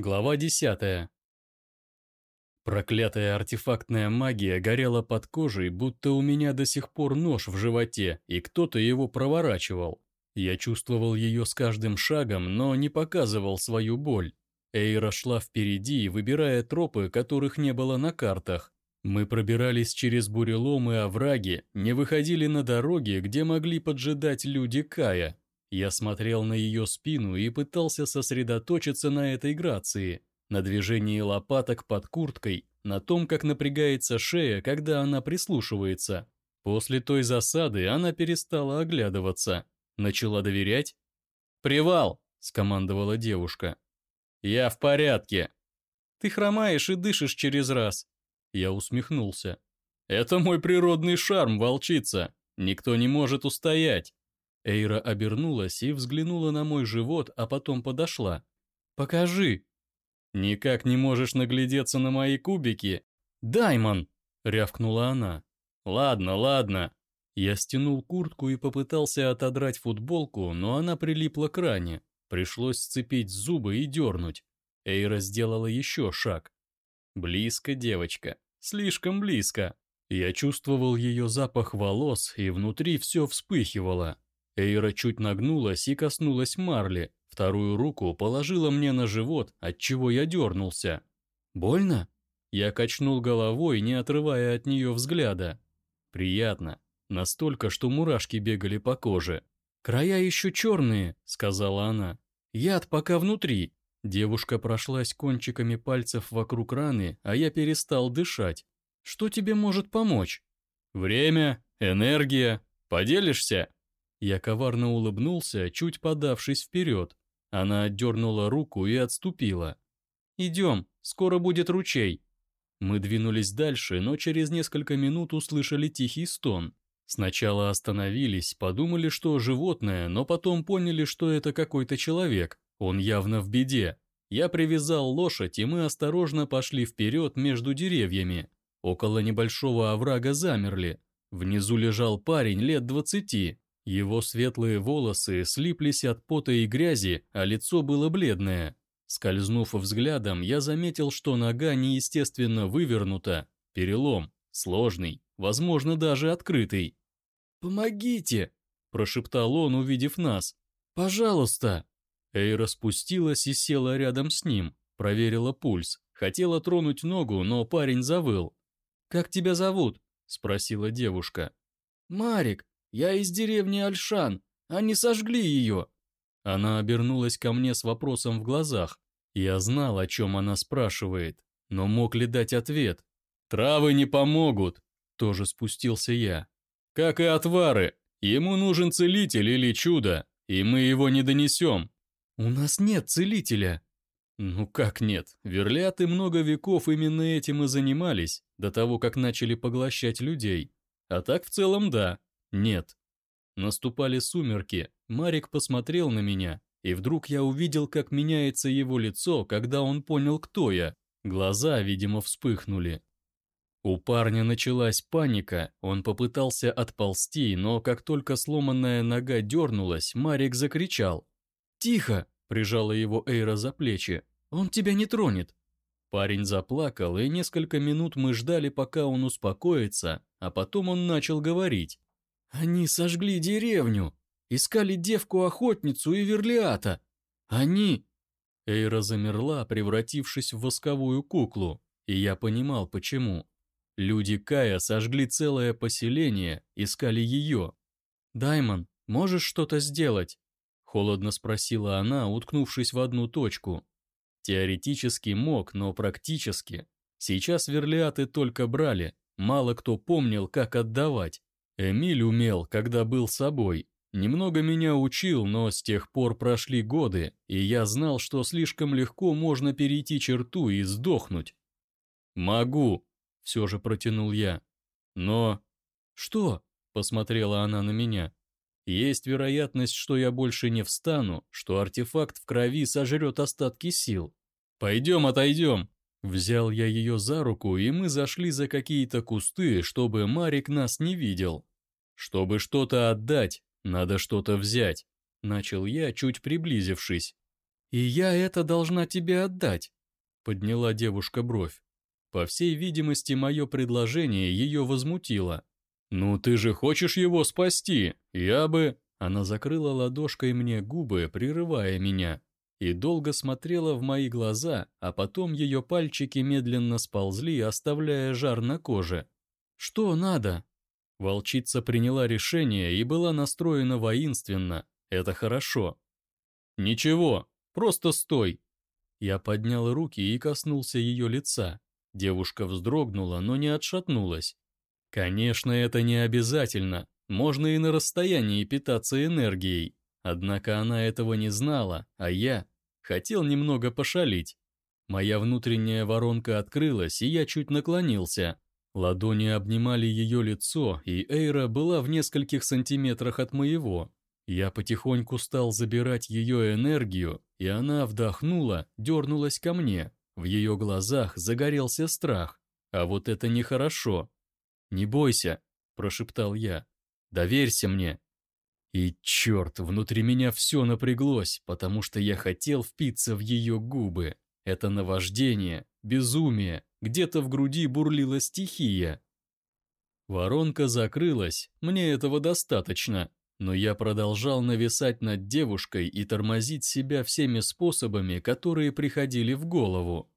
Глава 10. Проклятая артефактная магия горела под кожей, будто у меня до сих пор нож в животе, и кто-то его проворачивал. Я чувствовал ее с каждым шагом, но не показывал свою боль. Эйра шла впереди, выбирая тропы, которых не было на картах. Мы пробирались через буреломы и овраги, не выходили на дороги, где могли поджидать люди Кая. Я смотрел на ее спину и пытался сосредоточиться на этой грации, на движении лопаток под курткой, на том, как напрягается шея, когда она прислушивается. После той засады она перестала оглядываться. Начала доверять. «Привал!» – скомандовала девушка. «Я в порядке!» «Ты хромаешь и дышишь через раз!» Я усмехнулся. «Это мой природный шарм, волчица! Никто не может устоять!» Эйра обернулась и взглянула на мой живот, а потом подошла. «Покажи!» «Никак не можешь наглядеться на мои кубики?» «Даймон!» — рявкнула она. «Ладно, ладно». Я стянул куртку и попытался отодрать футболку, но она прилипла к ране. Пришлось сцепить зубы и дернуть. Эйра сделала еще шаг. Близко, девочка. Слишком близко. Я чувствовал ее запах волос, и внутри все вспыхивало. Эйра чуть нагнулась и коснулась Марли, вторую руку положила мне на живот, от чего я дернулся. «Больно?» Я качнул головой, не отрывая от нее взгляда. «Приятно. Настолько, что мурашки бегали по коже. «Края еще черные», — сказала она. «Яд пока внутри». Девушка прошлась кончиками пальцев вокруг раны, а я перестал дышать. «Что тебе может помочь?» «Время, энергия. Поделишься?» Я коварно улыбнулся, чуть подавшись вперед. Она отдернула руку и отступила. «Идем, скоро будет ручей». Мы двинулись дальше, но через несколько минут услышали тихий стон. Сначала остановились, подумали, что животное, но потом поняли, что это какой-то человек. Он явно в беде. Я привязал лошадь, и мы осторожно пошли вперед между деревьями. Около небольшого оврага замерли. Внизу лежал парень лет двадцати, его светлые волосы слиплись от пота и грязи, а лицо было бледное. Скользнув взглядом, я заметил, что нога неестественно вывернута, перелом, сложный, возможно, даже открытый. «Помогите!» – прошептал он, увидев нас. «Пожалуйста!» Эйра спустилась и села рядом с ним, проверила пульс, хотела тронуть ногу, но парень завыл. «Как тебя зовут?» – спросила девушка. «Марик, я из деревни Альшан. Они сожгли ее». Она обернулась ко мне с вопросом в глазах. Я знал, о чем она спрашивает, но мог ли дать ответ. «Травы не помогут», – тоже спустился я. «Как и отвары. Ему нужен целитель или чудо, и мы его не донесем». «У нас нет целителя». «Ну как нет? Верляты много веков именно этим и занимались, до того, как начали поглощать людей. А так в целом да. Нет. Наступали сумерки, Марик посмотрел на меня, и вдруг я увидел, как меняется его лицо, когда он понял, кто я. Глаза, видимо, вспыхнули. У парня началась паника, он попытался отползти, но как только сломанная нога дернулась, Марик закричал. «Тихо!» – прижала его Эйра за плечи. «Он тебя не тронет!» Парень заплакал, и несколько минут мы ждали, пока он успокоится, а потом он начал говорить. Они сожгли деревню, искали девку-охотницу и верлиата. Они... Эйра замерла, превратившись в восковую куклу, и я понимал, почему. Люди Кая сожгли целое поселение, искали ее. «Даймон, можешь что-то сделать?» Холодно спросила она, уткнувшись в одну точку. Теоретически мог, но практически. Сейчас верлиаты только брали, мало кто помнил, как отдавать. Эмиль умел, когда был собой. Немного меня учил, но с тех пор прошли годы, и я знал, что слишком легко можно перейти черту и сдохнуть. «Могу», — все же протянул я. «Но...» «Что?» — посмотрела она на меня. «Есть вероятность, что я больше не встану, что артефакт в крови сожрет остатки сил. Пойдем отойдем». Взял я ее за руку, и мы зашли за какие-то кусты, чтобы Марик нас не видел. «Чтобы что-то отдать, надо что-то взять», — начал я, чуть приблизившись. «И я это должна тебе отдать», — подняла девушка бровь. По всей видимости, мое предложение ее возмутило. «Ну ты же хочешь его спасти? Я бы...» Она закрыла ладошкой мне губы, прерывая меня, и долго смотрела в мои глаза, а потом ее пальчики медленно сползли, оставляя жар на коже. «Что надо?» Волчица приняла решение и была настроена воинственно. Это хорошо. «Ничего, просто стой!» Я поднял руки и коснулся ее лица. Девушка вздрогнула, но не отшатнулась. Конечно, это не обязательно. Можно и на расстоянии питаться энергией. Однако она этого не знала, а я хотел немного пошалить. Моя внутренняя воронка открылась, и я чуть наклонился. Ладони обнимали ее лицо, и Эйра была в нескольких сантиметрах от моего. Я потихоньку стал забирать ее энергию, и она вдохнула, дернулась ко мне. В ее глазах загорелся страх. А вот это нехорошо. «Не бойся», – прошептал я. Доверься мне». И черт, внутри меня все напряглось, потому что я хотел впиться в ее губы. Это наваждение, безумие, где-то в груди бурлила стихия. Воронка закрылась, мне этого достаточно, но я продолжал нависать над девушкой и тормозить себя всеми способами, которые приходили в голову.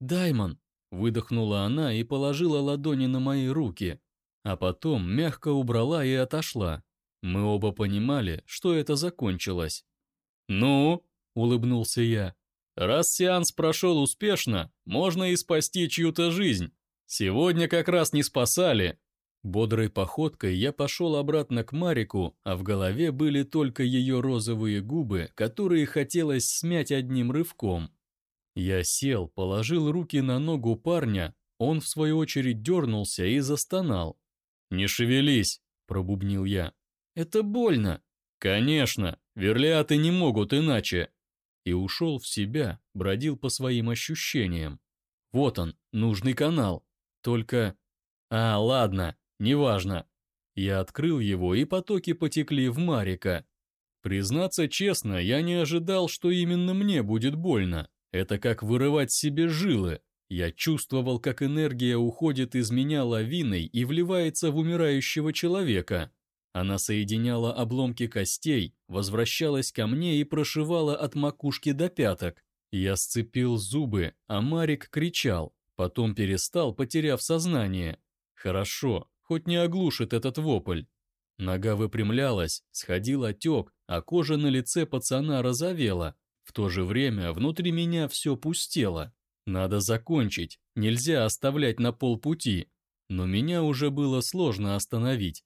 «Даймон!» – выдохнула она и положила ладони на мои руки а потом мягко убрала и отошла. Мы оба понимали, что это закончилось. «Ну?» – улыбнулся я. «Раз сеанс прошел успешно, можно и спасти чью-то жизнь. Сегодня как раз не спасали». Бодрой походкой я пошел обратно к Марику, а в голове были только ее розовые губы, которые хотелось смять одним рывком. Я сел, положил руки на ногу парня, он в свою очередь дернулся и застонал. «Не шевелись», – пробубнил я. «Это больно». «Конечно, верлиаты не могут иначе». И ушел в себя, бродил по своим ощущениям. Вот он, нужный канал. Только... А, ладно, неважно. Я открыл его, и потоки потекли в Марика. Признаться честно, я не ожидал, что именно мне будет больно. Это как вырывать себе жилы. Я чувствовал, как энергия уходит из меня лавиной и вливается в умирающего человека. Она соединяла обломки костей, возвращалась ко мне и прошивала от макушки до пяток. Я сцепил зубы, а Марик кричал, потом перестал, потеряв сознание. Хорошо, хоть не оглушит этот вопль. Нога выпрямлялась, сходил отек, а кожа на лице пацана розовела. В то же время внутри меня все пустело. Надо закончить, нельзя оставлять на полпути. Но меня уже было сложно остановить.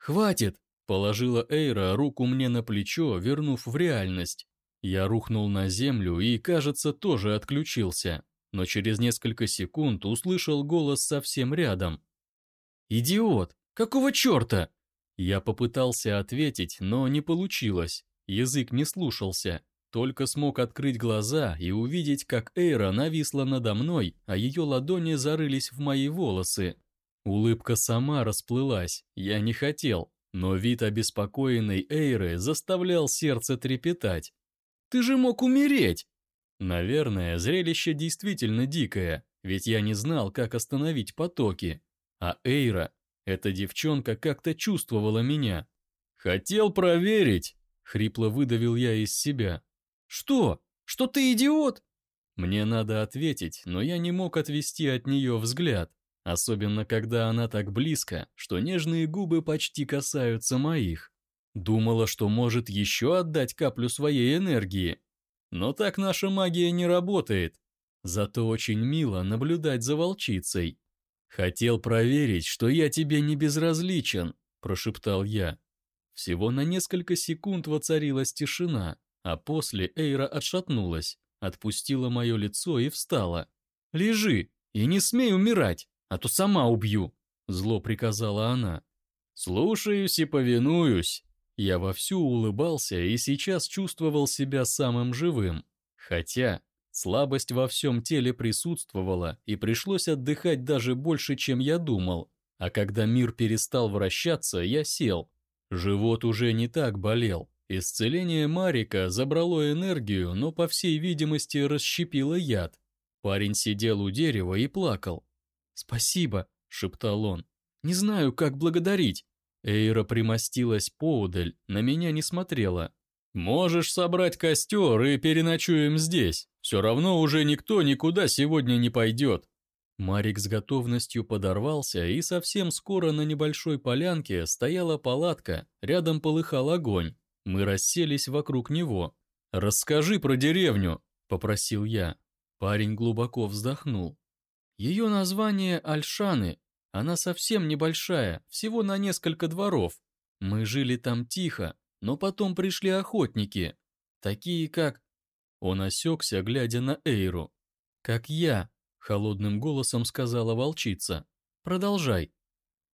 «Хватит!» – положила Эйра руку мне на плечо, вернув в реальность. Я рухнул на землю и, кажется, тоже отключился. Но через несколько секунд услышал голос совсем рядом. «Идиот! Какого черта?» Я попытался ответить, но не получилось. Язык не слушался. Только смог открыть глаза и увидеть, как Эйра нависла надо мной, а ее ладони зарылись в мои волосы. Улыбка сама расплылась, я не хотел, но вид обеспокоенной Эйры заставлял сердце трепетать. «Ты же мог умереть!» Наверное, зрелище действительно дикое, ведь я не знал, как остановить потоки. А Эйра, эта девчонка как-то чувствовала меня. «Хотел проверить!» — хрипло выдавил я из себя. «Что? Что ты идиот?» Мне надо ответить, но я не мог отвести от нее взгляд, особенно когда она так близко, что нежные губы почти касаются моих. Думала, что может еще отдать каплю своей энергии. Но так наша магия не работает. Зато очень мило наблюдать за волчицей. «Хотел проверить, что я тебе не безразличен», – прошептал я. Всего на несколько секунд воцарилась тишина, а после Эйра отшатнулась, отпустила мое лицо и встала. «Лежи и не смей умирать, а то сама убью», — зло приказала она. «Слушаюсь и повинуюсь». Я вовсю улыбался и сейчас чувствовал себя самым живым. Хотя слабость во всем теле присутствовала и пришлось отдыхать даже больше, чем я думал. А когда мир перестал вращаться, я сел. Живот уже не так болел, Исцеление Марика забрало энергию, но, по всей видимости, расщепило яд. Парень сидел у дерева и плакал. «Спасибо», — шептал он. «Не знаю, как благодарить». Эйра примостилась поудаль, на меня не смотрела. «Можешь собрать костер и переночуем здесь. Все равно уже никто никуда сегодня не пойдет». Марик с готовностью подорвался, и совсем скоро на небольшой полянке стояла палатка, рядом полыхал огонь. Мы расселись вокруг него. «Расскажи про деревню», — попросил я. Парень глубоко вздохнул. Ее название Альшаны. Она совсем небольшая, всего на несколько дворов. Мы жили там тихо, но потом пришли охотники. Такие как... Он осекся, глядя на Эйру. «Как я», — холодным голосом сказала волчица. «Продолжай».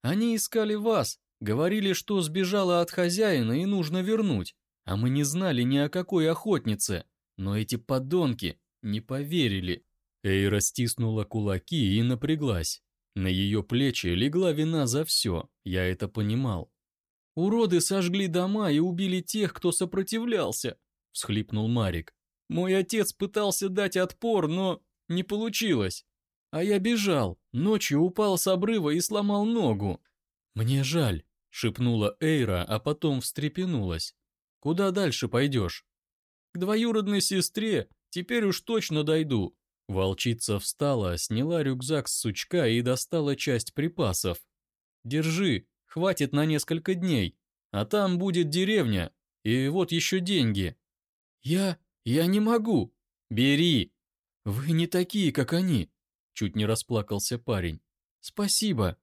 «Они искали вас, говорили, что сбежала от хозяина и нужно вернуть, а мы не знали ни о какой охотнице, но эти подонки не поверили». Эйра стиснула кулаки и напряглась. На ее плечи легла вина за все, я это понимал. «Уроды сожгли дома и убили тех, кто сопротивлялся», – всхлипнул Марик. «Мой отец пытался дать отпор, но не получилось. А я бежал, ночью упал с обрыва и сломал ногу». «Мне жаль», – шепнула Эйра, а потом встрепенулась. «Куда дальше пойдешь?» «К двоюродной сестре, теперь уж точно дойду. Волчица встала, сняла рюкзак с сучка и достала часть припасов. «Держи, хватит на несколько дней, а там будет деревня, и вот еще деньги». «Я... я не могу». «Бери». «Вы не такие, как они», — чуть не расплакался парень. «Спасибо».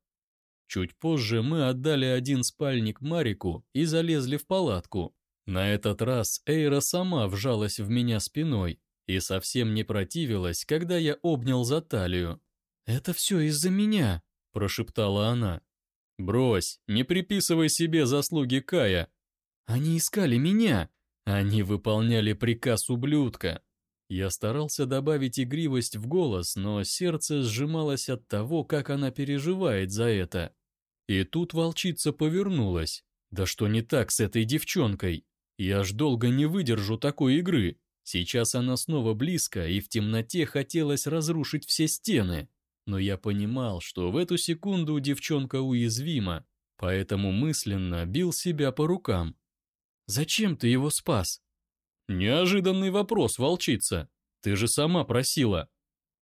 Чуть позже мы отдали один спальник Марику и залезли в палатку. На этот раз Эйра сама вжалась в меня спиной, и совсем не противилась, когда я обнял за талию. «Это все из-за меня», – прошептала она. «Брось, не приписывай себе заслуги Кая». «Они искали меня». «Они выполняли приказ ублюдка». Я старался добавить игривость в голос, но сердце сжималось от того, как она переживает за это. И тут волчица повернулась. «Да что не так с этой девчонкой? Я ж долго не выдержу такой игры». Сейчас она снова близко, и в темноте хотелось разрушить все стены. Но я понимал, что в эту секунду девчонка уязвима, поэтому мысленно бил себя по рукам. «Зачем ты его спас?» «Неожиданный вопрос, волчица. Ты же сама просила».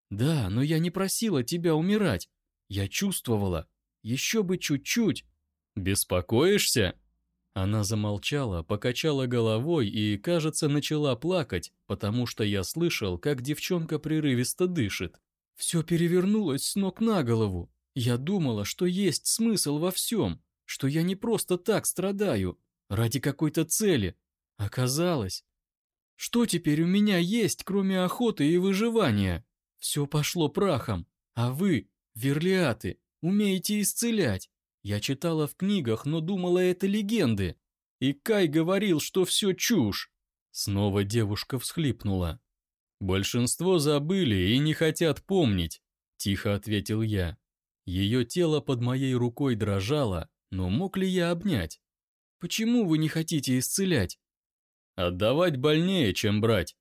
«Да, но я не просила тебя умирать. Я чувствовала. Еще бы чуть-чуть». «Беспокоишься?» Она замолчала, покачала головой и, кажется, начала плакать, потому что я слышал, как девчонка прерывисто дышит. Все перевернулось с ног на голову. Я думала, что есть смысл во всем, что я не просто так страдаю, ради какой-то цели. Оказалось, что теперь у меня есть, кроме охоты и выживания? Все пошло прахом, а вы, верлиаты, умеете исцелять. Я читала в книгах, но думала, это легенды. И Кай говорил, что все чушь. Снова девушка всхлипнула. «Большинство забыли и не хотят помнить», – тихо ответил я. Ее тело под моей рукой дрожало, но мог ли я обнять? «Почему вы не хотите исцелять?» «Отдавать больнее, чем брать».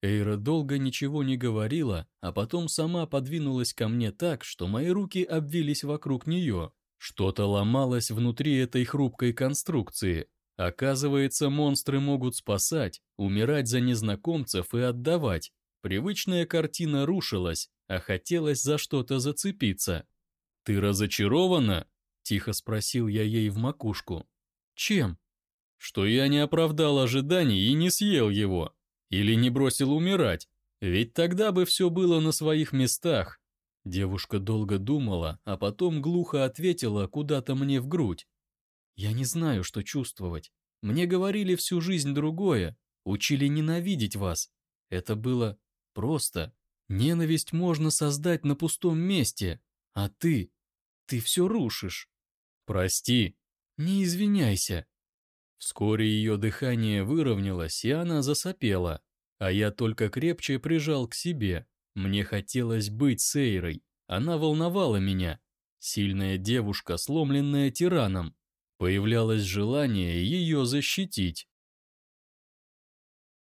Эйра долго ничего не говорила, а потом сама подвинулась ко мне так, что мои руки обвились вокруг нее. Что-то ломалось внутри этой хрупкой конструкции. Оказывается, монстры могут спасать, умирать за незнакомцев и отдавать. Привычная картина рушилась, а хотелось за что-то зацепиться. «Ты разочарована?» – тихо спросил я ей в макушку. «Чем?» «Что я не оправдал ожиданий и не съел его. Или не бросил умирать. Ведь тогда бы все было на своих местах, Девушка долго думала, а потом глухо ответила куда-то мне в грудь. «Я не знаю, что чувствовать. Мне говорили всю жизнь другое, учили ненавидеть вас. Это было просто. Ненависть можно создать на пустом месте, а ты, ты все рушишь. Прости. Не извиняйся». Вскоре ее дыхание выровнялось, и она засопела, а я только крепче прижал к себе, мне хотелось быть Сейрой. Она волновала меня. Сильная девушка, сломленная тираном. Появлялось желание ее защитить.